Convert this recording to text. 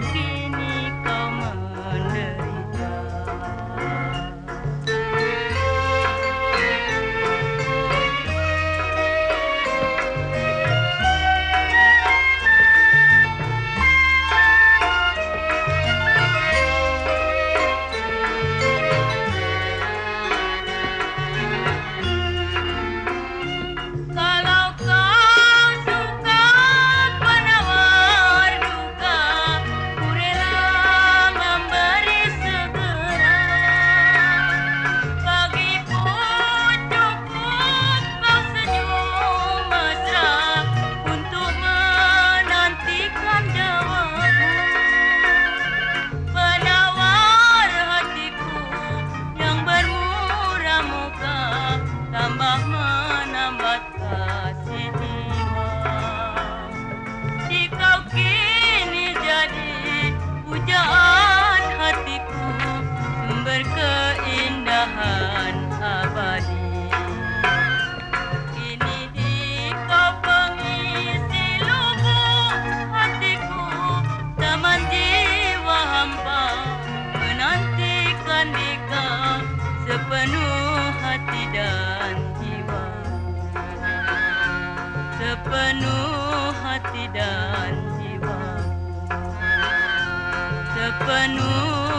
aquí. Sepenuh hati dan jiwa. Sepenuh